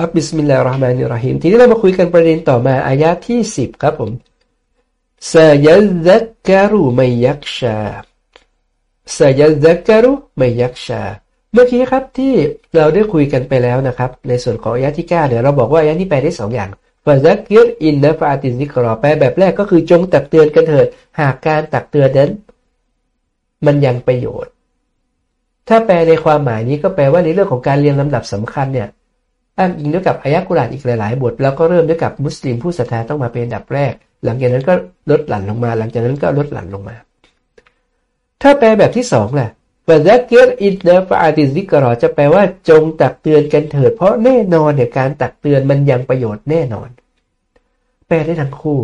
ครับ بسم الله الرحمن الرحيم ทีนี้เรามาคุยกันประเด็นต่อมาอายะที่สิบครับผม سيذكر من يخشى سيذكر من يخشى เมื่อกี้ครับที่เราได้คุยกันไปแล้วนะครับ ในส่วนของอายะที่เก้าเนี่ยเราบอกว่าอายะนี้แปลได้สองอย่าง فذكر إن نفعت الذكرى แปลแบบแรกก็คือจงตักเตือนกันเถิด หากการตักเตือนนั้น มันยังประโยชน์ ถ้าแปลในความหมายนี้ก็แปลว่าในเรื่องของการเรียงลำดับสำคัญเนี่ย อ้างอิงด้วยกับอายะกุรานอีกหลาย ๆ บท แล้วก็เริ่มด้วยกับมุสลิมผู้ศรัทธาต้องมาเป็นดับแรก หลังจากนั้นก็ลดหลั่นลงมา หลังจากนั้นก็ลดหลั่นลงมา ถ้าแปลแบบที่สองแหละฟาซักเกตอินเนฟอาติซิกรอจะแปลว่าจงตักเตือนกันเถิด เพราะแน่นอนเนี่ยการตักเตือนมันยังประโยชน์แน่นอน แปลได้ทั้งคู่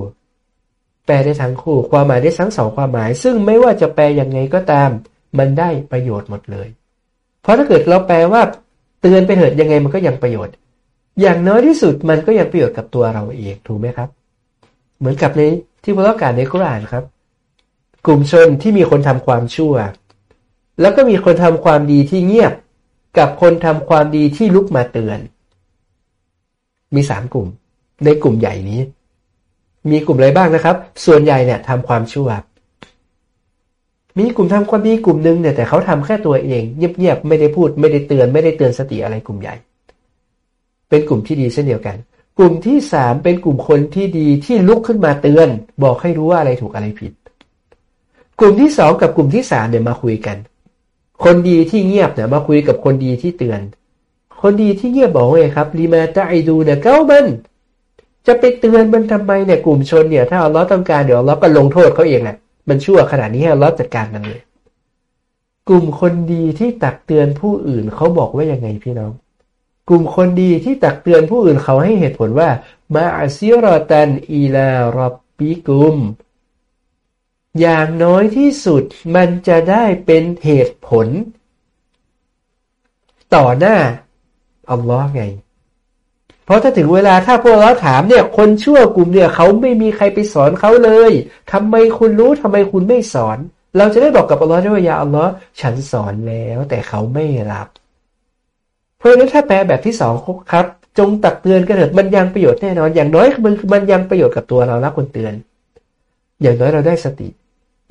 แปลได้ทั้งคู่ ความหมายได้ทั้งสองความหมาย ซึ่งไม่ว่าจะแปลยังไงก็ตาม มันได้ประโยชน์หมดเลย เพราะถ้าเกิดเราแปลว่า เตือนไปเถิดยังไงมันก็ยังประโยชน์ อย่างน้อยที่สุดมันก็ยังประโยชน์กับตัวเราเองถูกไหมครับ เหมือนกับในที่พระกาศในกุรานครับ กลุ่มชนที่มีคนทำความชั่ว แล้วก็มีคนทำความดีที่เงียบ กับคนทำความดีที่ลุกมาเตือน มีสามกลุ่ม ในกลุ่มใหญ่นี้ มีกลุ่มอะไรบ้างนะครับ ส่วนใหญ่เนี่ยทำความชั่ว มีกลุ่มทำความดีกลุ่มหนึ่งเนี่ยแต่เขาทำแค่ตัวเองเงียบๆไม่ได้พูดไม่ได้เตือน ไม่ได้เตือนสติอะไรกลุ่มใหญ่ เป็นกลุ่มที่ดีเช่นเดียวกัน กลุ่มที่สามเป็นกลุ่มคนที่ดีที่ลุกขึ้นมาเตือน บอกให้รู้ว่าอะไรถูกอะไรผิด กลุ่มที่สองกับกลุ่มที่สามเนี่ยมาคุยกัน คนดีที่เงียบเนี่ยมาคุยกับคนดีที่เตือน คนดีที่เงียบบอกไงครับลีมาตาไอดูเนี่ยเก้ามันจะไปเตือนมันทำไมเนี่ยกลุ่มชนเนี่ยถ้าอัลลอฮ์ต้องการเดี๋ยวอัลลอฮ์ก็ลงโทษเขาเองแหละมันชั่วขนาดนี้ให้อัลลอฮ์จัดการมันเลย กลุ่มคนดีที่ตักเตือนผู้อื่นเขาบอกว่ายังไงพี่น้อง กลุ่มคนดีที่ตักเตือนผู้อื่นเขาให้เหตุผลว่า มาอาซิรอตันอีลารอบปิกุม อย่างน้อยที่สุดมันจะได้เป็นเหตุผล ต่อหน้า อัลลอฮ์ไง เพราะถ้าถึงเวลาถ้าพวกเราถามเนี่ย คนชั่วกลุ่มเนี่ย เขาไม่มีใครไปสอนเขาเลยทำไมคุณรู้ทำไมคุณไม่สอน เราจะได้บอกกับอัลลอฮ์ด้วยว่ายาอัลลอฮ์ฉันสอนแล้ว แต่เขาไม่รับ ราะฉะนั้นถ้าแปลแบบที่สองครับ จงตักเตือนกันเถิดมันยังประโยชน์แน่นอน อย่างน้อยมันมันยังประโยชน์กับตัวเราและคนเตือน อย่างน้อยเราได้สติ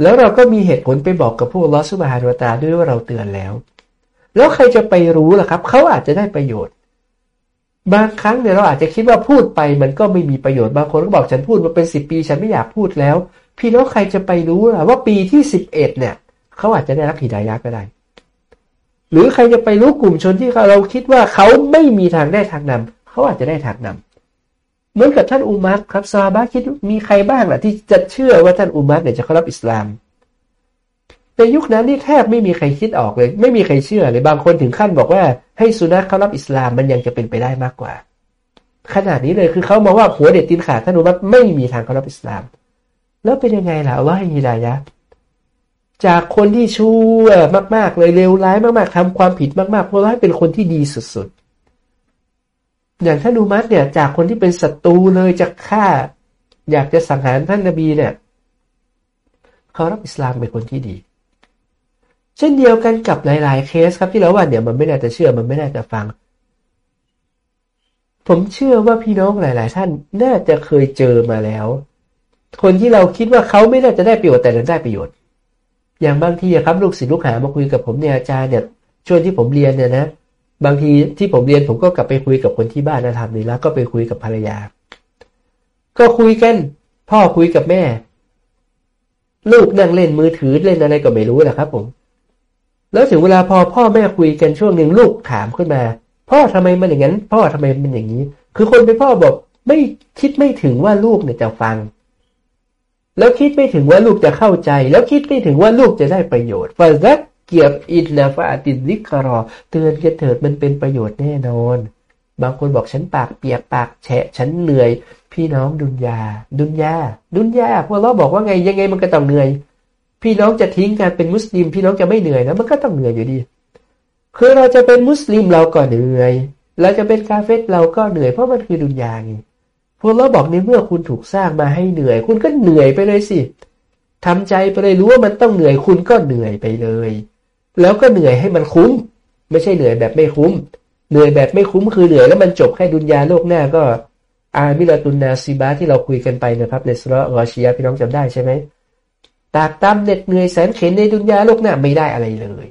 แล้วเราก็มีเหตุผลไปบอกกับผู้ลอสุบฮานวตาด้วยว่าเราเตือนแล้ว แล้วใครจะไปรู้ล่ะครับ เขาอาจจะได้ประโยชน์ บางครั้งเนี่ยเราอาจจะคิดว่าพูดไปมันก็ไม่มีประโยชน์บางคนก็บอกฉันพูดมาเป็นสิบปีฉันไม่อยากพูดแล้ว พี่น้องใครจะไปรู้ล่ะว่าปีที่สิบเอ็ดเนี่ย เขาอาจจะได้รับหิดายะก็ได้ หรือใครจะไปรู้กลุ่มชนที่เราคิดว่าเขาไม่มีทางได้ทางนำเขาอาจจะได้ทางนำเหมือนกับท่านอุมัรครับซาบะคิดมีใครบ้างล่ะที่จะเชื่อว่าท่านอุมัรเนี่ยจะเข้ารับอิสลามในยุคนั้นนี่แทบไม่มีใครคิดออกเลย ไม่มีใครเชื่อเลยบางคนถึงขั้นบอกว่า ให้สุนัขเข้ารับอิสลามมันยังจะเป็นไปได้มากกว่า ขนาดนี้เลยคือเขามองว่าหัวเด็ดตีนขาดท่านอุมัรไม่มีทางเข้ารับอิสลาม แล้วเป็นยังไงล่ะว่าให้ฮิดายะ จากคนที่ชั่วมาก ๆ เลยเลวร้ายมาก ๆทำความผิดมากๆเพราะว่าเป็นคนที่ดีสุดๆ อย่างท่านอุมัตเนี่ย จากคนที่เป็นศัตรูเลยจะฆ่า อยากจะสังหารท่านนบีเนี่ยเขารับอิสลามเป็นคนที่ดี เช่นเดียวกันกับหลาย ๆ เคสครับที่เราว่าเนี่ยมันไม่น่าจะเชื่อมันไม่น่าจะฟัง ผมเชื่อว่าพี่น้องหลาย ๆ ท่านน่าจะเคยเจอมาแล้ว คนที่เราคิดว่าเขาไม่น่าจะได้ประโยชน์แต่นั้นได้ประโยชน์ อย่างบางทีครับลูกศิษย์ลูกหามาคุยกับผมเนี่ยอาจารย์เนี่ยช่วงที่ผมเรียนเนี่ยนะบางทีที่ผมเรียนผมก็กลับไปคุยกับคนที่บ้านนะทำนี่แล้วก็ไปคุยกับภรรยา ก็คุยกัน พ่อคุยกับแม่ ลูกนั่งเล่นมือถือเล่นอะไรก็ไม่รู้นะครับ ผม แล้วถึงเวลาพอพ่อแม่คุยกันช่วงหนึ่งลูกถามขึ้นมา พ่อทำไมมันอย่างนั้น พ่อทำไมมันอย่างนี้ คือคนเป็นพ่อบอกไม่คิดไม่ถึงว่าลูกเนี่ยจะฟัง แล้วคิดไม่ถึงว่าลูกจะเข้าใจ แล้วคิดไม่ถึงว่าลูกจะได้ประโยชน์فذكر إن نفعت الذكرى เตือนกันเถิดมันเป็นประโยชน์แน่นอน บางคนบอกฉันปากเปียกปากแฉะฉันเหนื่อย พี่น้องดุนยา ดุนยา ดุนยาพวกเราบอกว่าไงยังไงมันก็ต้องเหนื่อย พี่น้องจะทิ้งการเป็นมุสลิม พี่น้องจะไม่เหนื่อยนะมันก็ต้องเหนื่อยอยู่ดี คือเราจะเป็นมุสลิมเราก็เหนื่อยเราจะเป็นกาเฟตเราก็เหนื่อยเพราะมันคือดุนยาไง พวกเราบอกในเมื่อคุณถูกสร้างมาให้เหนื่อย คุณก็เหนื่อยไปเลยสิทำใจไปเลยรู้ว่ามันต้องเหนื่อยคุณก็เหนื่อยไปเลย แล้วก็เหนื่อยให้มันคุ้ม ไม่ใช่เหนื่อยแบบไม่คุ้ม เหนื่อยแบบไม่คุ้มคือเหนื่อยแล้วมันจบแค่ดุนยาโลกหน้าก็อามิลาตุนนาซีบาที่เราคุยกันไปนะครับ ในสุรกอชียพี่น้องจำได้ใช่ไหมตากตามเหน็ดเหนื่อยแสนเข็นในดุนยาโลกหน้าไม่ได้อะไรเลย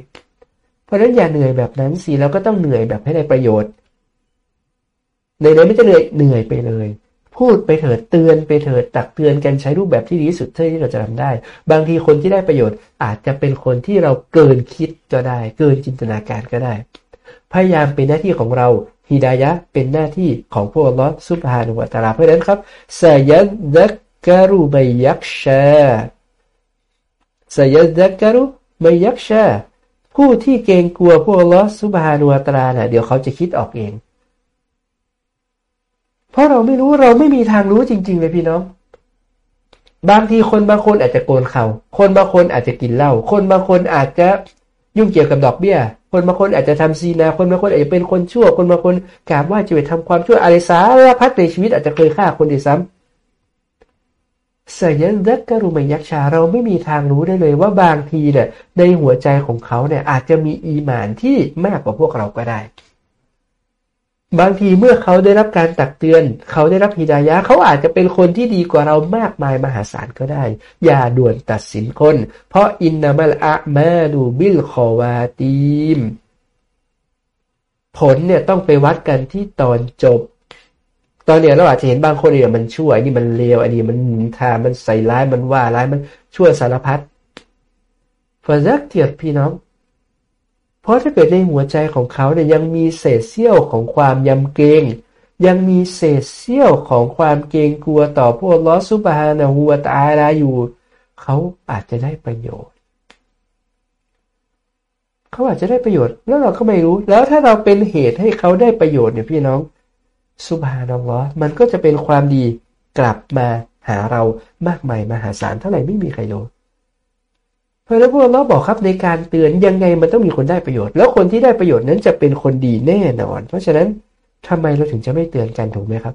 เพราะฉะนั้นอย่าเหนื่อยแบบนั้นสิเราก็ต้องเหนื่อยแบบให้ได้ประโยชน์เหนื่อยไม่จะเหนื่อยเหนื่อยไปเลย พูดไปเถิดเตือนไปเถิดตักเตือนกันใช้รูปแบบที่ดีที่สุดเท่าที่เราจะทำได้ บางทีคนที่ได้ประโยชน์อาจจะเป็นคนที่เราเกินคิดก็ได้ เกินจินตนาการก็ได้ พยายามเป็นหน้าที่ของเราฮิดายะเป็นหน้าที่ของพวกลอสุภานุวัตาราเพราะนั้นครับสยัดักการุไมยักชาสยัดักการุไมยักชาผู้ที่เกรงกลัวพวกลอสุภานุวัตาราเนี่ยเดี๋ยวเขาจะคิดออกเอง เพราะเราไม่รู้เราไม่มีทางรู้จริง ๆ เลยพี่น้อง บางทีคนบางคนอาจจะโกนเขาคนบางคนอาจจะกินเหล้าคนบางคนอาจจะยุ่งเกี่ยวกับดอกเบี้ย คนบางคนอาจจะทำซีนา คนบางคนอาจจะเป็นคนชั่ว คนบางคนกราบว่าจะไปทำความชั่วอะไรสารพัดในชีวิตอาจจะเคยฆ่าคนดีซ้ำเสียนักกรุมยักษ์ชาเราไม่มีทางรู้ได้เลยว่าบางทีเนี่ยในหัวใจของเขาเนี่ยอาจจะมีอีหมานที่มากกว่าพวกเราก็ได้ บางทีเมื่อเขาได้รับการตักเตือน เขาได้รับฮิดายะเขาอาจจะเป็นคนที่ดีกว่าเรามากมายมหาศาลก็ได้ อย่าด่วนตัดสินคน เพราะอินนามัลอะมาดูบิลคอวาตีม ผลเนี่ยต้องไปวัดกันที่ตอนจบ ตอนเนี้ยเราอาจจะเห็นบางคนเนี่ยมันชั่วอันนี้มันเลวอันนี้มันทามันใส่ร้ายมันว่าร้ายมันชั่วสารพัดฟาซักเทียบพี่น้อง เพราะถ้าเกิดในหัวใจของเขาเนี่ยยังมีเศษเสี้ยวของความยำเกรงยังมีเศษเสี้ยวของความเกรงกลัวต่อพวกลอสุบฮานะฮัวตาลาอยู่ เขาอาจจะได้ประโยชน์ เขาอาจจะได้ประโยชน์ แล้วเราก็ไม่รู้ แล้วถ้าเราเป็นเหตุให้เขาได้ประโยชน์เนี่ยพี่น้องสุบฮานัลลอฮ์มันก็จะเป็นความดีกลับมาหาเรามากมายมหาศาลเท่าไหร่ไม่มีใครรู้ ราะนั้นพวกเราบอกครับในการเตือนยังไงมันต้องมีคนได้ประโยชน์ แล้วคนที่ได้ประโยชน์นั้นจะเป็นคนดีแน่นอน เพราะฉะนั้นทำไมเราถึงจะไม่เตือนกันถูกไหมครับ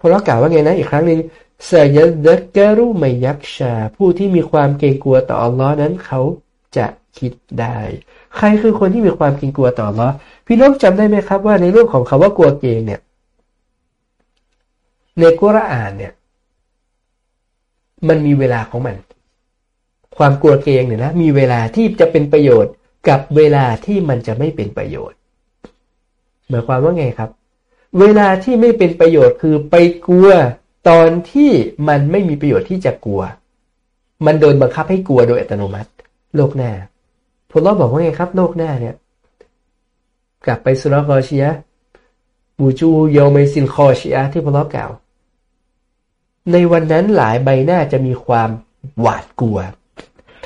พอเรากล่าวว่าไงนะอีกครั้งหนึ่งเสยเดกรุไมยักชา ผู้ที่มีความเกรงกลัวต่ออัลลอฮ์นั้นเขาจะคิดได้ ใครคือคนที่มีความเกรงกลัวต่ออัลลอฮ์พี่น้องจำได้ไหมครับว่าในเรื่องของคาว่ากลัวเกรงเนี่ยในกุรอานเนี่ย มันมีเวลาของมัน ความกลัวเกรงเนี่ยนะมีเวลาที่จะเป็นประโยชน์กับเวลาที่มันจะไม่เป็นประโยชน์ หมายความว่าไงครับ เวลาที่ไม่เป็นประโยชน์คือไปกลัวตอนที่มันไม่มีประโยชน์ที่จะกลัว มันโดนบังคับให้กลัวโดยอัตโนมัติ โลกหน้าพลเราบอกว่าไงครับ โลกหน้าเนี่ย กลับไปสุรกอชียบูจูโยเมซินคอเชียที่พลเรากล่าว ในวันนั้นหลายใบหน้าจะมีความหวาดกลัว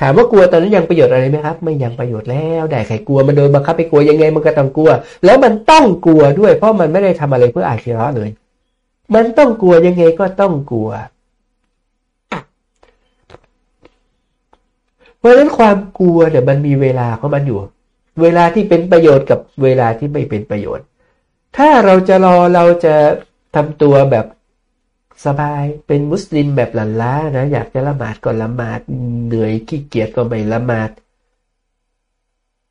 ถามว่ากลัวตอนนั้นยังประโยชน์อะไรไหมครับ ไม่ยังประโยชน์แล้วได้ใครกลัวมันโดนบังคับไปกลัวยังไงมันก็ต้องกลัว แล้วมันต้องกลัวด้วย เพราะมันไม่ได้ทำอะไรเพื่ออาชีระเลย มันต้องกลัวยังไงก็ต้องกลัวเพราะฉะนั้นความกลัวเนี่ยมันมีเวลาของมันอยู่ เวลาที่เป็นประโยชน์กับเวลาที่ไม่เป็นประโยชน์ ถ้าเราจะรอเราจะทำตัวแบบ สบายเป็นมุสลิมแบบหลันล้านะ อยากจะละหมาดก็ละหมาดเหนื่อยขี้เกียจก็ไม่ละหมาด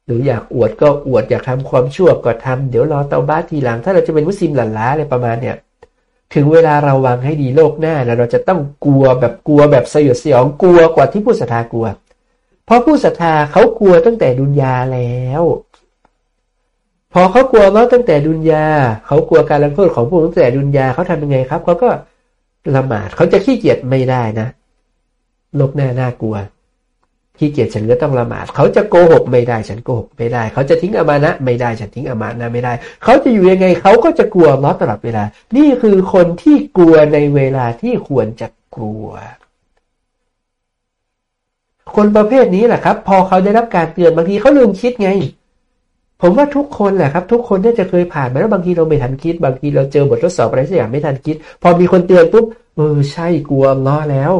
หรืออยากอวดก็อวดอยากทำความชั่วก็ทำเดี๋ยวรอเตาบ้าทีหลัง ถ้าเราจะเป็นมุสลิมหลันล้าอะไรประมาณเนี่ยถึงเวลาเราวางให้ดีโลกหน้านะเราจะต้องกลัวแบบกลัวแบบสยดสยองกลัวกว่าที่ผู้ศรัทธากลัว เพราะผู้ศรัทธาเขากลัวตั้งแต่ดุนยาแล้ว พอเขากลัวแล้วตั้งแต่ดุนยาเขากลัวการลงโทษของผู้ตั้งแต่ดุนยาเขาทำยังไงครับเขาก็ ละหมาดเขาจะขี้เกียจไม่ได้นะโลกหน้าน่ากลัวขี้เกียจฉันก็ต้องละหมาดเขาจะโกหกไม่ได้ฉันโกหกไม่ได้ เขาจะทิ้งอามานะไม่ได้ฉันทิ้งอามานะไม่ได้ เขาจะอยู่ยังไงเขาก็จะกลัวล้อตลอดเวลา นี่คือคนที่กลัวในเวลาที่ควรจะกลัว คนประเภทนี้แหละครับ พอเขาได้รับการเตือนบางทีเขาลืมคิดไง ผมว่าทุกคนแหละครับ ทุกคนน่าจะเคยผ่านมาแล้วบางทีเราไม่ทันคิด บางทีเราเจอบททดสอบอะไรสักอย่างไม่ทันคิด พอมีคนเตือนปุ๊บเออใช่กลัวล้อแล้ว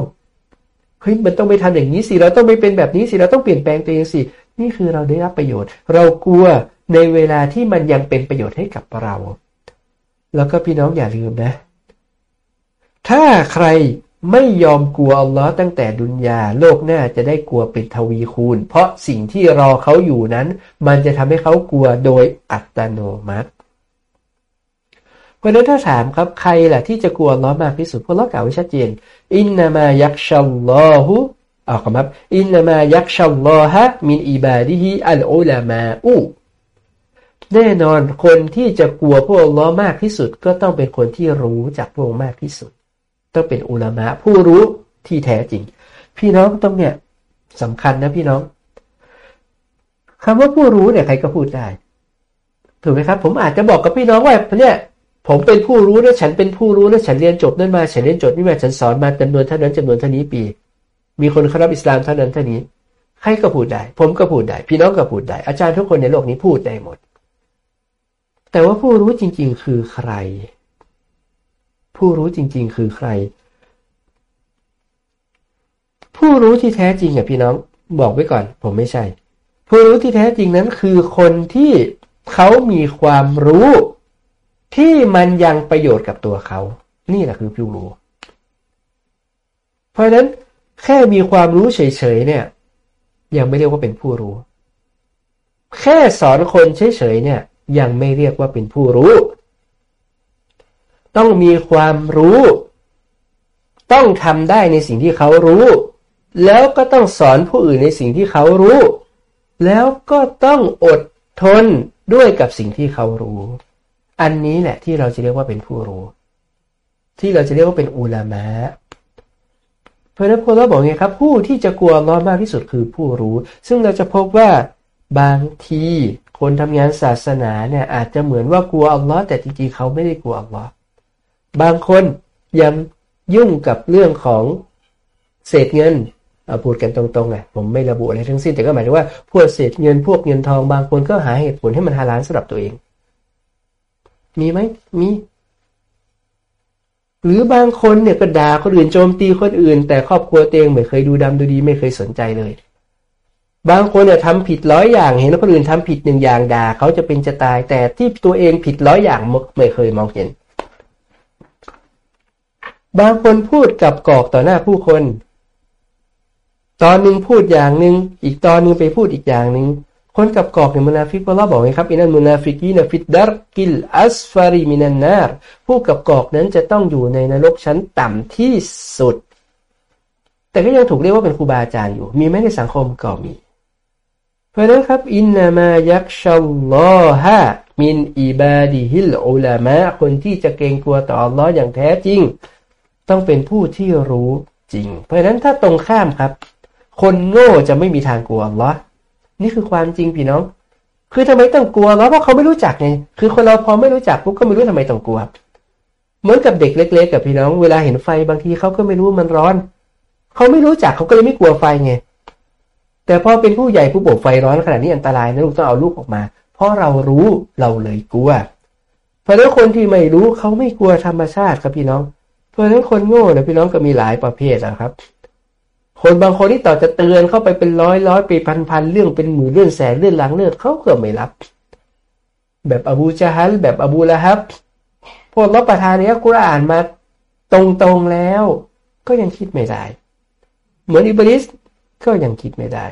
เฮ้ยมันต้องไปทำอย่างนี้สิเราต้องไม่เป็นแบบนี้สิเราต้องเปลี่ยนแปลงตัวเองสินี่คือเราได้รับประโยชน์ เรากลัวในเวลาที่มันยังเป็นประโยชน์ให้กับเรา แล้วก็พี่น้องอย่าลืมนะ ถ้าใคร ไม่ยอมกลัวอัลลอฮ์ตั้งแต่ดุนยาโลกหน้าจะได้กลัวเป็นทวีคูณ เพราะสิ่งที่รอเขาอยู่นั้น มันจะทำให้เขากลัวโดยอัตโนมัติเพราะนั้นถ้าถามครับใครแหละที่จะกลัวอัลลอฮ์มากที่สุดพวกเรากล่าวไว้ชัดเจน อินนามายักชัลลอฮุเอาครับอินนามายักชัลลอฮะมินอิบาดิฮิอัลอุลามาอูแน่นอนคนที่จะกลัวพวกอัลลอฮ์มากที่สุด ก็ต้องเป็นคนที่รู้จักพวกมากที่สุด ต้องเป็นอุลามะผู้รู้ที่แท้จริง พี่น้องต้องเนี่ยสำคัญนะพี่น้องคำว่าผู้รู้เนี่ยใครก็พูดได้ ถูกไหมครับ ผมอาจจะบอกกับพี่น้องว่าเนี่ยผมเป็นผู้รู้นะฉันเป็นผู้รู้นะฉันเรียนจบนั่นมา ฉันเรียนจบนี่มาฉันสอนมาจำนวนเท่านั้นจำนวนเท่านี้ปี มีคนเคารพอิสลามเท่านั้นเท่านี้ใครก็พูดได้ ผมก็พูดได้ พี่น้องก็พูดได้ อาจารย์ทุกคนในโลกนี้พูดได้หมด แต่ว่าผู้รู้จริง ๆ คือใคร ผู้รู้จริง ๆ คือใคร ผู้รู้ที่แท้จริงอะพี่น้องบอกไว้ก่อน ผมไม่ใช่ ผู้รู้ที่แท้จริงนั้นคือคนที่เขามีความรู้ที่มันยังประโยชน์กับตัวเขา นี่แหละคือผู้รู้ เพราะฉะนั้นแค่มีความรู้เฉยๆเนี่ย ยังไม่เรียกว่าเป็นผู้รู้ แค่สอนคนเฉยๆเนี่ย ยังไม่เรียกว่าเป็นผู้รู้ ต้องมีความรู้ ต้องทำได้ในสิ่งที่เขารู้ แล้วก็ต้องสอนผู้อื่นในสิ่งที่เขารู้ แล้วก็ต้องอดทนด้วยกับสิ่งที่เขารู้ อันนี้แหละที่เราจะเรียกว่าเป็นผู้รู้ ที่เราจะเรียกว่าเป็นอุลามะเพราะนั้นพอเราบอกไงครับ ผู้ที่จะกลัวร้อนมากที่สุดคือผู้รู้ ซึ่งเราจะพบว่าบางทีคนทำงานศาสนาเนี่ยอาจจะเหมือนว่ากลัวอัลลอฮ์แต่จริงๆเขาไม่ได้กลัวอัลลอฮ์ บางคนยังยุ่งกับเรื่องของเศษเงินเอาพูดกันตรงๆไงผมไม่ระบุอะไรทั้งสิ้นแต่ก็หมายถึงว่าพวกเศษเงินพวกเงินทองบางคนก็หาเหตุผลให้มันฮาลาลสำหรับตัวเอง มีไหมมี หรือบางคนเนี่ยก็ด่าคนอื่นโจมตีคนอื่น แต่ครอบครัวเองไม่เคยดูดำดูดีไม่เคยสนใจเลย บางคนเนี่ยทำผิดร้อยอย่างเห็นคนอื่นทำผิดหนึ่งอย่างด่าเขาจะเป็นจะตาย แต่ที่ตัวเองผิดร้อยอย่างไม่เคยมองเห็น บางคนพูดกลับกลอกต่อหน้าผู้คน ตอนหนึ่งพูดอย่างหนึ่งอีกตอนหนึ่งไปพูดอีกอย่างหนึ่งคนกลับกลอกเนี่ยมุนาฟิกพระเราบอกไงครับอินันมุนาฟิกีนฟิดดาร์กิลอัสฟาริมินันนาร์ผู้กับกอกนั้นจะต้องอยู่ในนรกชั้นต่ำที่สุด แต่ก็ยังถูกเรียกว่าเป็นครูบาอาจารย์อยู่ มีไหมในสังคมก็มี เพราะนั้นครับอินนามายักชัลลอฮะมินอิบาดิฮิลอุลามะคนที่จะเกรงกลัวต่ออัลลอฮ์อย่างแท้จริง ต้องเป็นผู้ที่รู้จริง เพราะฉะนั้นถ้าตรงข้ามครับ คนโง่จะไม่มีทางกลัวหรอนี่คือความจริงพี่น้อง คือทำไมต้องกลัวเพราะเขาไม่รู้จักไงคือคนเราพอไม่รู้จักปุ๊บก็ไม่รู้ทำไมต้องกลัว เหมือนกับเด็กเล็ก ๆ กับพี่น้องเวลาเห็นไฟบางทีเขาก็ไม่รู้มันร้อน เขาไม่รู้จักเขาก็เลยไม่กลัวไฟไงแต่พอเป็นผู้ใหญ่ผู้บอกไฟร้อนขนาดนี้อันตรายนะลูกต้องเอาลูกออกมา เพราะเรารู้เราเลยกลัวเพราะนั้นคนที่ไม่รู้เขาไม่กลัวธรรมชาติครับพี่น้อง ราะฉะนั้นคนโง่เนี่ยพี่น้องก็มีหลายประเภทนะครับ คนบางคนที่ต่อจะเตือนเข้าไปเป็นร้อยร้อยปีพันพันเรื่องเป็นหมื่นเรื่องแสนเรื่องล้างเรื่องเขาก็ไม่รับ แบบอบูจาฮัลแบบอบูละฮับพวกรับประทานเนี้ยกุรอานมาตรงๆแล้ว ก็ยังคิดไม่ได้ เหมือนอิบริสก็ยังคิดไม่ได้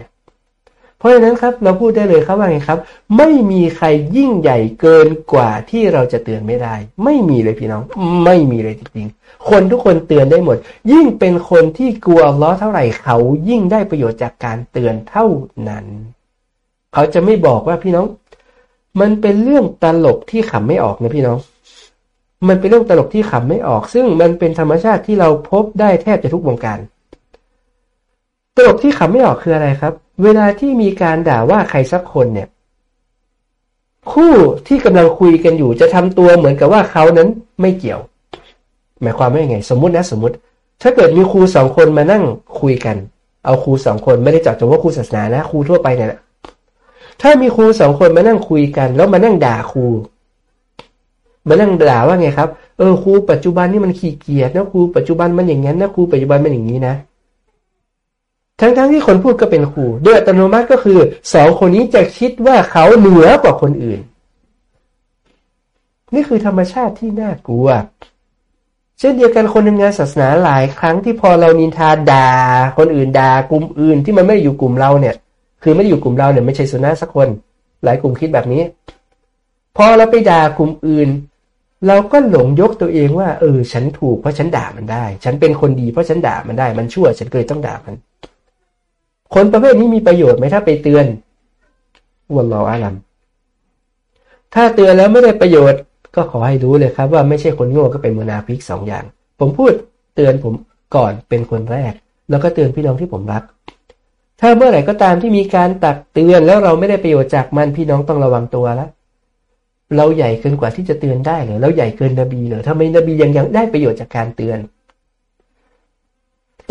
เพราะฉะนั้นครับเราพูดได้เลยครับว่าไงครับ ไม่มีใครยิ่งใหญ่เกินกว่าที่เราจะเตือนไม่ได้ ไม่มีเลยพี่น้อง ไม่มีเลยจริงๆ คนทุกคนเตือนได้หมด ยิ่งเป็นคนที่กลัวล้อเท่าไหร่เขายิ่งได้ประโยชน์จากการเตือนเท่านั้น เขาจะไม่บอกว่าพี่น้อง มันเป็นเรื่องตลกที่ขำไม่ออกนะพี่น้องมันเป็นเรื่องตลกที่ขำไม่ออก ซึ่งมันเป็นธรรมชาติที่เราพบได้แทบจะทุกวงการ ตลกที่ขำไม่ออกคืออะไรครับ เวลาที่มีการด่าว่าใครสักคนเนี่ย คู่ที่กำลังคุยกันอยู่จะทำตัวเหมือนกับว่าเขานั้นไม่เกี่ยว หมายความว่ายังไง สมมตินะสมมติ ถ้าเกิดมีครูสองคนมานั่งคุยกัน เอาครูสองคนไม่ได้จับจงว่าครูศาสนานะครูทั่วไปเนี่ยถ้ามีครูสองคนมานั่งคุยกัน แล้วมานั่งด่าครูมานั่งด่าว่าไงครับ เออครูปัจจุบันนี่มันขี้เกียจนะครูปัจจุบันมันอย่างนั้นนะครูปัจจุบันมันอย่างนี้นะ ทั้งๆทที่คนพูดก็เป็นครูโดยอัตโนมัติก็คือสองคนนี้จะคิดว่าเขาเหนือกว่าคนอื่น นี่คือธรรมชาติที่น่ากลัว เช่นเดียวกันคนทำงานศาสนาหลายครั้งที่พอเรานินทาด่าคนอื่นด่ากลุ่มอื่นที่มันไม่ได้อยู่กลุ่มเราเนี่ย คือไม่ได้อยู่กลุ่มเราเนี่ยไม่ใช่สุนัขสักคน หลายกลุ่มคิดแบบนี้ พอเราไปด่ากลุ่มอื่น เราก็หลงยกตัวเองว่า เออ ฉันถูกเพราะฉันด่ามันได้ ฉันเป็นคนดีเพราะฉันด่ามันได้ มันชั่วฉันเคยต้องด่ามัน คนประเภทนี้มีประโยชน์ไหมถ้าไปเตือนวันรออาลัมถ้าเตือนแล้วไม่ได้ประโยชน์ ก็ขอให้รู้เลยครับ ว่าไม่ใช่คนโง่ก็เป็นมนาพิกสองอย่าง ผมพูดเตือนผมก่อนเป็นคนแรก แล้วก็เตือนพี่น้องที่ผมรัก ถ้าเมื่อไหร่ก็ตามที่มีการตักเตือนแล้วเราไม่ได้ประโยชน์จากมันพี่น้องต้องระวังตัวแล้วเราใหญ่เกินกว่าที่จะเตือนได้เลยเราใหญ่เกินนบีเลยทำไมนบียังยังได้ประโยชน์จากการเตือน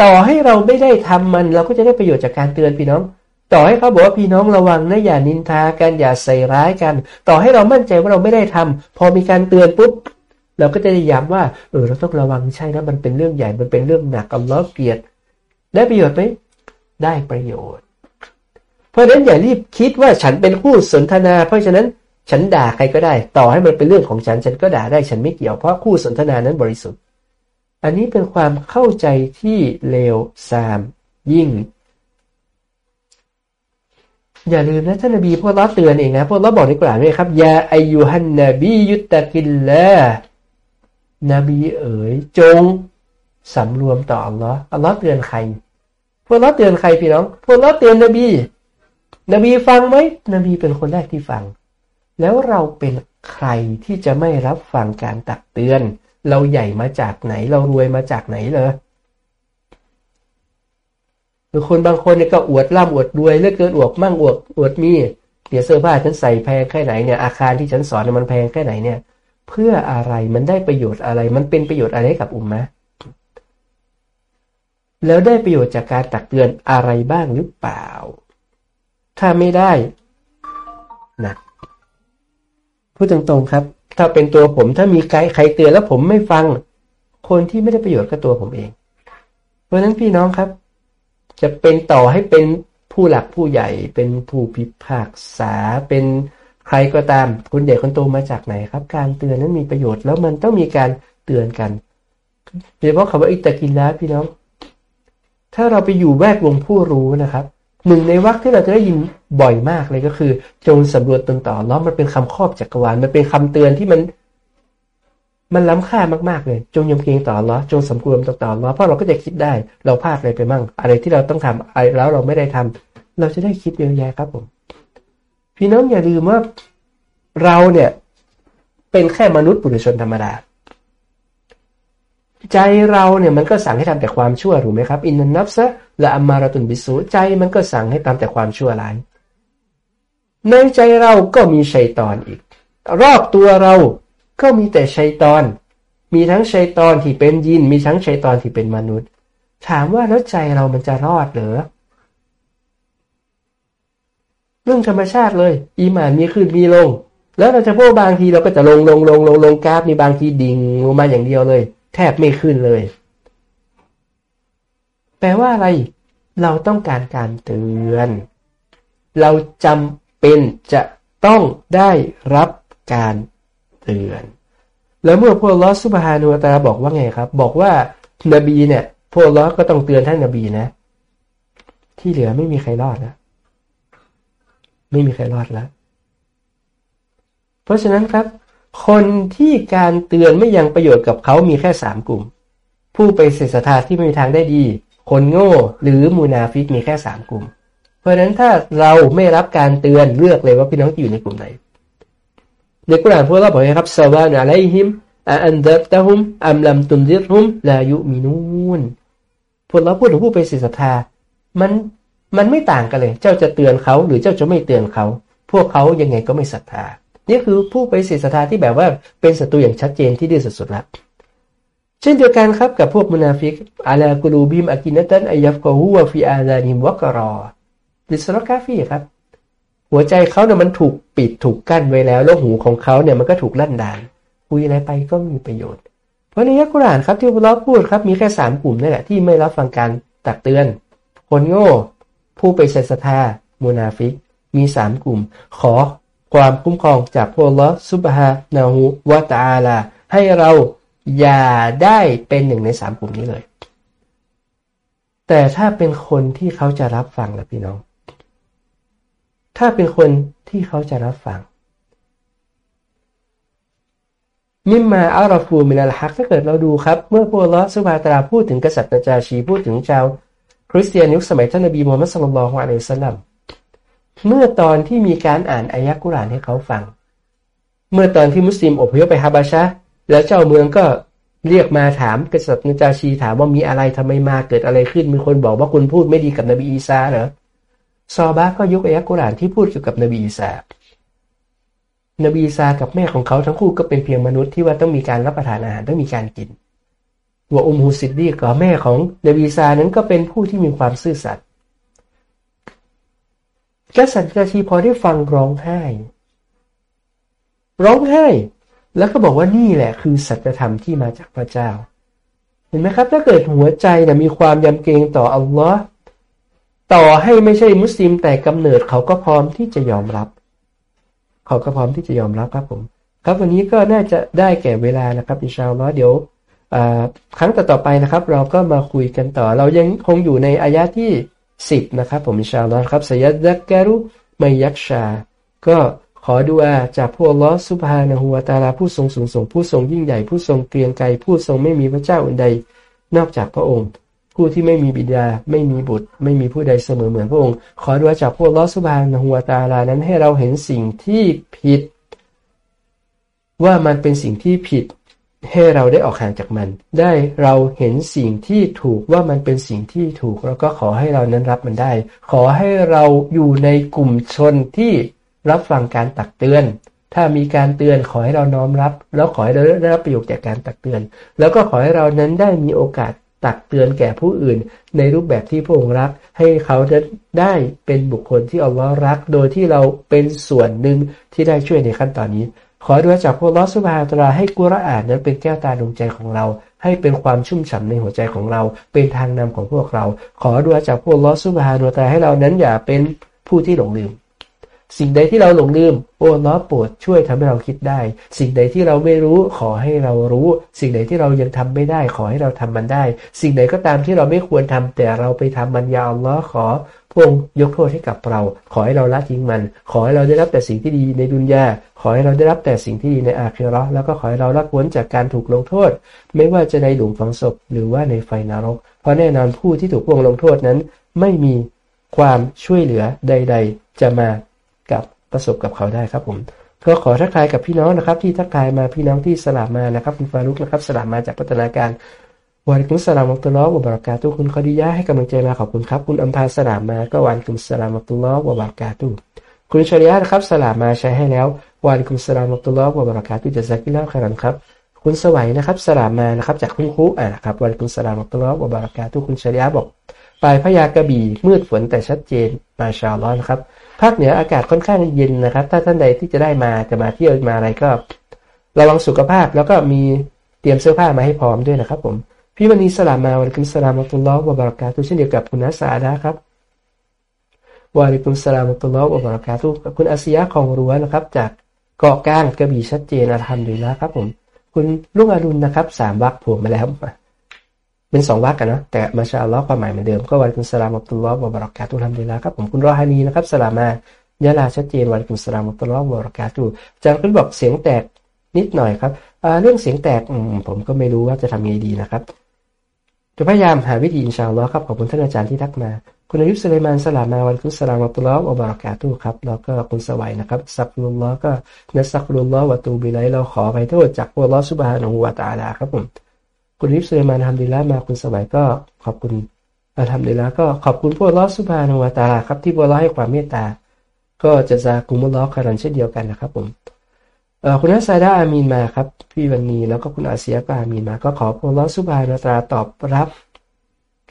ต่อให้เราไม่ได้ทำมัน เราก็จะได้ประโยชน์จากการเตือนพี่น้อง ต่อให้เขาบอกว่าพี่น้องระวังนะอย่านินทากันอย่าใส่ร้ายกัน ต่อให้เรามั่นใจว่าเราไม่ได้ทำพอมีการเตือนปุ๊บเราก็จะย้ำว่าเออเราต้องระวังใช่นะมันเป็นเรื่องใหญ่มันเป็นเรื่องหนักอัลลอฮ์เกลียดได้ประโยชน์ไหมได้ประโยชน์ เพราะฉะนั้นอย่ารีบคิดว่าฉันเป็นผู้สนทนา เพราะฉะนั้นฉันด่าใครก็ได้ ต่อให้มันเป็นเรื่องของฉันฉันก็ด่าได้ฉันไม่เกี่ยวเพราะคู่สนทนานั้นบริสุทธิ์ อันนี้เป็นความเข้าใจที่เลวทรามยิ่ง อย่าลืมนะท่านนบีพวกเราเตือนเองนะพวกเราบอกในกล่าวด้วยครับยาอายุฮันนบียุตตะกินละนบีเอ๋ยจงสำรวมต่ออัลลอฮ์อัลลอฮ์เตือนใคร พวกเราเตือนใครพี่น้อง พวกเราเตือนนบี นบีฟังไหมนบีเป็นคนแรกที่ฟัง แล้วเราเป็นใครที่จะไม่รับฟังการตักเตือน เราใหญ่มาจากไหน เรารวยมาจากไหนเลยรือคนบางคนเนี่ยก็อวดร่ำอวดรวยเลือกเกินอวดมั่งอวดอวดมีเดี๋ยวเสื้อผ้าฉันใส่แพงแค่ไหนเนี่ยอาคารที่ฉันสอนมันแพงแค่ไหนเนี่ย เพื่ออะไรมันได้ประโยชน์อะไร มันเป็นประโยชน์อะไรกับอุมมะแล้วได้ประโยชน์จากการตักเตือนอะไรบ้างหรือเปล่า ถ้าไม่ได้นะพูดตรงๆครับ ถ้าเป็นตัวผมถ้ามีใครใครเตือนแล้วผมไม่ฟัง คนที่ไม่ได้ประโยชน์ก็ตัวผมเอง เพราะฉะนั้นพี่น้องครับ จะเป็นต่อให้เป็นผู้หลักผู้ใหญ่เป็นผู้พิพากษาเป็นใครก็ตามคนใหญ่คนโตมาจากไหนครับ การเตือนนั้นมีประโยชน์แล้วมันต้องมีการเตือนกันโดยเฉพาะคำว่าอิตากินแล้วพี่น้อง ถ้าเราไปอยู่แวดวงผู้รู้นะครับ หนึ่งในวรรคที่เราจะได้ยินบ่อยมากเลยก็คือ จงสำรวจตนต่อล้วมันเป็นคำครอบจักรวาลมันเป็นคำเตือนที่มัน มันล้ำค่ามากๆเลย จงยำเกรงต่อล้อจงสำรวมต่อต่อล้อเพราะเราก็จะคิดได้ เราพลาดอะไรไปมั่ง อะไรที่เราต้องทำอะไรแล้วเราไม่ได้ทำเราจะได้คิดเยอะแยะครับผม พี่น้องอย่าลืมว่าเราเนี่ย เป็นแค่มนุษย์ปุถุชนธรรมดา ใจเราเนี่ยมันก็สั่งให้ทำแต่ความชั่วถูกไหมครับ อินนับซะละอัมมาราตุนบิสูใจมันก็สั่งให้ทำแต่ความชั่วร้าย ในใจเราก็มีชัยตอนอีก รอบตัวเราก็มีแต่ชัยตอน มีทั้งชัยตอนที่เป็นยิน มีทั้งชัยตอนที่เป็นมนุษย์ ถามว่าแล้วใจเรามันจะรอดเหรอเรื่องธรรมชาติเลย อีหมานมีขึ้นมีลง แล้วเราจะพูดบางทีเราก็จะลงลงลงลงลงกราฟมีบางทีดิ่งลงมาอย่างเดียวเลย แทบไม่ขึ้นเลย แปลว่าอะไร เราต้องการการเตือน เราจำเป็นจะต้องได้รับการเตือน แล้วเมื่อพวกลอสุบฮานุตาบอกว่าไงครับ บอกว่านบีเนี่ยพวกลอก็ต้องเตือนท่านนบีนะ ที่เหลือไม่มีใครรอดนะ ไม่มีใครรอดแล้ว เพราะฉะนั้นครับ คนที่การเตือนไม่ยังประโยชน์กับเขามีแค่สามกลุ่ม ผู้ไปเสษฐาที่ไม่มีทางได้ดี คนโง่หรือมูนาฟิกมีแค่สามกลุ่ม เพราะฉะนั้นถ้าเราไม่รับการเตือนเลือกเลยว่าพี่น้องจะอยู่ในกลุ่มไหนในกุรานพวกเราบอกครับสวานอะไลฮิมอันเดับตะฮุมอัมลัมตุนดิรฮุมลายุมินูนพวกเราพูดถึงผู้ไปศิษฐามันมันไม่ต่างกันเลย เจ้าจะเตือนเขาหรือเจ้าจะไม่เตือนเขา พวกเขายังไงก็ไม่ศรัทธา นี่คือผู้ไปศิษฐาที่แบบว่าเป็นศัตรูอย่างชัดเจนที่ดีสุดๆแล้วเช่นเดียวกันครับกับพวกมุนาฟิกอาลากูรูบิมอากินตันอายัฟกอฮูวฟิอาลานิมวกรอดิสรกาฟีครับ หัวใจเขาเนี่ยมันถูกปิดถูกกั้นไว้แล้ว แล้วหูของเขาเนี่ยมันก็ถูกลั่นดานคุยอะไรไปก็มีประโยชน์ เพราะในยักกุรานครับที่พวกเราพูดครับมีแค่สามกลุ่มนี่แหละที่ไม่รับฟังการตักเตือน คนโง่ ผู้ปฏิเสธศรัทธามุนาฟิกมีสามกลุ่ม ขอ ความคุ้มครองจากพระองค์อัลลอฮฺ سبحانه وتعالى ให้เราอย่าได้เป็นหนึ่งในสามกลุ่มนี้เลย แต่ถ้าเป็นคนที่เขาจะรับฟังล่ะพี่น้อง ถ้าเป็นคนที่เขาจะรับฟังمما عرفوا من الحق ถ้าเกิดเราดูครับ เมื่อพระองค์อัลลอฮฺ سبحانه وتعالى พูดถึงกษัตริย์นาจาชีพูดถึงชาวคริสเตียนยุคสมัยท่านนบีมูฮัมมัดสุลลัลฮวาอะลัยสลัม เมื่อตอนที่มีการอ่านอายะกุรานให้เขาฟัง เมื่อตอนที่มุสลิมอพยพไปฮาบาชะแล้วเจ้าเมืองก็เรียกมาถามกษัตริย์นาจาชีถามว่ามีอะไรทำไมมาเกิดอะไรขึ้นมีคนบอกว่าคุณพูดไม่ดีกับนบีอีสาเหรอซอบาก็ยกอายะกุรานที่พูดเกี่ยวกับนบีอีสานบีซากับแม่ของเขาทั้งคู่ก็เป็นเพียงมนุษย์ที่ว่าต้องมีการรับประทานอาหารต้องมีการกินว่าอุมฮุสิดดีกับแม่ของนบีซานั้นก็เป็นผู้ที่มีความซื่อสัตย์ กษัตริย์ชีพอได้ฟังร้องไห้ ร้องไห้ แล้วก็บอกว่านี่แหละคือสัจธรรมที่มาจากพระเจ้า เห็นไหมครับ ถ้าเกิดหัวใจนะมีความยำเกรงต่ออัลลอฮ์ต่อให้ไม่ใช่มุสลิมแต่กำเนิดเขาก็พร้อมที่จะยอมรับ เขาก็พร้อมที่จะยอมรับครับผม ครับวันนี้ก็น่าจะได้แก่เวลานะครับอิชาอัลลอฮ์เดี๋ยวครั้งต่อไปนะครับ เราก็มาคุยกันต่อ เรายังคงอยู่ในอายะที่ 10นะครับผมอินชาอัลลอฮ์ครับสยัดดักกรุไมยักชา ก็ขอดูอาจากพวกลอสุภานะฮัวตาลาผู้ทรงสูงส่งผู้ทรงยิ่งใหญ่ผู้ทรงเกรียงไกรผู้ทรงไม่มีพระเจ้าอื่นใด นอกจากพระองค์ ผู้ที่ไม่มีบิดาไม่มีบุตร ไม่มีผู้ใดเสมอเหมือนพระองค์ ขอด้วยจากพวกลอสุบานหัวตาลานั้นให้เราเห็นสิ่งที่ผิด ว่ามันเป็นสิ่งที่ผิด ให้เราได้ออกห่างจากมัน ได้เราเห็นสิ่งที่ถูกว่ามันเป็นสิ่งที่ถูก แล้วก็ขอให้เรานั้นรับมันได้ ขอให้เราอยู่ในกลุ่มชนที่รับฟังการตักเตือน ถ้ามีการเตือนขอให้เราน้อมรับ แล้วขอให้เราได้รับประโยชน์จากการตักเตือน แล้วก็ขอให้เรานั้นได้มีโอกาสตักเตือนแก่ผู้อื่น ในรูปแบบที่พระองค์รัก ให้เขาได้เป็นบุคคลที่อัลลอฮ์รัก โดยที่เราเป็นส่วนหนึ่งที่ได้ช่วยในขั้นตอนนี้ ขอด้วยจากพวกลอสุบฮาตราให้กุรอานนั้นเป็นแก้วตาดวงใจของเรา ให้เป็นความชุ่มฉ่าในหัวใจของเรา เป็นทางนำของพวกเรา ขอด้วยจากพวกลอสุบฮาตราให้เรานั้นอย่าเป็นผู้ที่หลงลืม สิ่งใดที่เราหลงลืม โอ้ล้อโปรดช่วยทำให้เราคิดได้ สิ่งใดที่เราไม่รู้ขอให้เรารู้ สิ่งใดที่เรายังทำไม่ได้ ขอให้เราทำมันได้ สิ่งใดก็ตามที่เราไม่ควรทำแต่เราไปทำมันยาวล้อขอพงยกโทษให้กับเรา ขอให้เราละทิ้งมัน ขอให้เราได้รับแต่สิ่งที่ดีในดุนยาขอให้เราได้รับแต่สิ่งที่ดีในอาคิรอแล้วก็ขอให้เราละพ้นจากการถูกลงโทษ ไม่ว่าจะในหลุมฝังศพหรือว่าในไฟนรก เพราะแน่นอนผู้ที่ถูกพวงลงโทษนั้น ไม่มีความช่วยเหลือใด ๆ จะมา กับประสบกับเขาได้ครับผมก็ขอทักทายกับพี่น้องนะครับ ที่ทักทายมาพี่น้องที่สลามมานะครับ คุณฟารุกนะครับสลามมาจากพัฒนาการวันกุมสลามอัตุลลอฮ์วะบารักาตุคุณคอดียะให้กำลังใจมาขอบคุณครับ คุณอัมพาสลามมาก็วันกุมสลามอัตุลลอฮ์วะบารักาตุคุณชริยะนะครับสลามมาใช้ให้แล้ววันกุมสลามอัตุลลอฮ์วะบารักาตุจะซักิลาขรันครับ คุณสวัยนะครับสลามมานะครับจากคุณครูอ่าครับวันกุมสลามอัตุลลอฮ์วะบารักาตุคุณชริยะบอกปลายพยากระบี่มืดฝนแต่ชัดเจนมาชาลอนครับ ภาคเหนืออากาศค่อนข้างเย็นนะครับ ถ้าท่านใดที่จะได้มาจะมาเที่ยวมาอะไรก็ ระวังสุขภาพแล้วก็มีเตรียมเสื้อผ้ามาให้พร้อมด้วยนะครับ ผม พี่มณีสลามมาวันกุมสลามอัตุลลอฮ์วะบารักาตุเช่นเดียวกับคุณนัสาดาครับวาลิกุมสลามอัตุลลอฮ์วะบารักาตุคุณอาเซียของรั้วนะครับ จากเกาะกลางกระบี่ชัดเจนอาธรรมดีแล้วครับผม คุณลุงอรุณนะครับสามวักผมมาแล้ว เป็นสองวักกันนะแต่มาชาอัลลอฮ์ความหมายเหมือนเดิมก็วันคุณสลามอัตุลลอฮ์วะบารักาตุทำดีแล้วครับผมคุณรอฮานีนะครับสลามายะลาชัดเจนวันคุณสลามอัตุลลอฮ์วะบารักาตุจารย์คุณบอกเสียงแตกนิดหน่อยครับเรื่องเสียงแตกผมก็ไม่รู้ว่าจะทำยังไงดีนะครับจะพยายามหาวิธีอินชาอัลลอฮ์ครับขอบคุณท่านอาจารย์ที่ทักมาคุณอายุสุเลมานสลามาวันคุณสลามอัตุลลอฮ์วะบารักาตุครับแล้วก็คุณสวัยนะครับสักฟุลลอฮ์ก็นัสักฟุลลอฮ์วะตูบิไลเราขอไปโทษจากอัลลอฮ์สุบฮานะฮูวะตาลาครับผม คุณริฟเซมาทำดีแล้วมาคุณสบายก็ขอบคุณอาทำดีแล้วก็ขอบคุณพวกลอสุภานวตาลาครับที่พวกเราให้ความเมตตา ก็จะจะกุมุลลอคารันเช่นเดียวกันนะครับผมคุณนัสไซดาอามีนมาครับ พี่วันนี้แล้วก็คุณอาเซียก็อามีนมา ก็ขอพวกลอสุภานวตาตอบรับ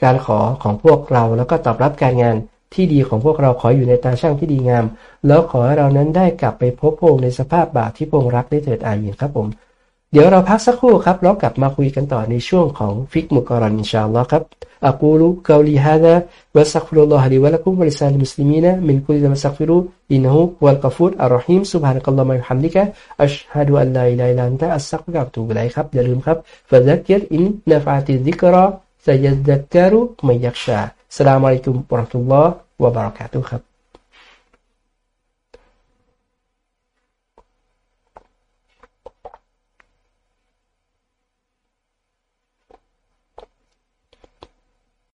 การขอของพวกเราแล้วก็ตอบรับการงานที่ดีของพวกเราขออยู่ในตาช่างที่ดีงาม แล้วขอให้เรานั้นได้กลับไปพบพงในสภาพบาปที่พงรักได้เถิดอามีนครับผม เดี๋ยวเราพักสักครู่ครับแล้วกลับมาคุยกันต่อในช่วงของฟิกมุกรันอินชาอัลลอฮ์ครับอักูลุกาลีฮาดะวัสักฟุลลอฮ์ลิวะลักุมบริซาลมุสลิมีนะมินคุลิมัสักฟิรุอินฮุวัลกัฟูดอัลรอฮิมซุบฮานะกัลลอฮ์มายูฮัมดิกะอัชฮะดุอัลลอฮิลัยลันตะอัสซักกับตูบไลครับอย่าลืมครับฟะซักยิรอินนะฟะติซิกรอซะยัซซักกะรุมัยยักชาสลามอะลัยกุมวะเราะห์มะตุลลอฮ์วะบะเราะกาตุฮ์ครับ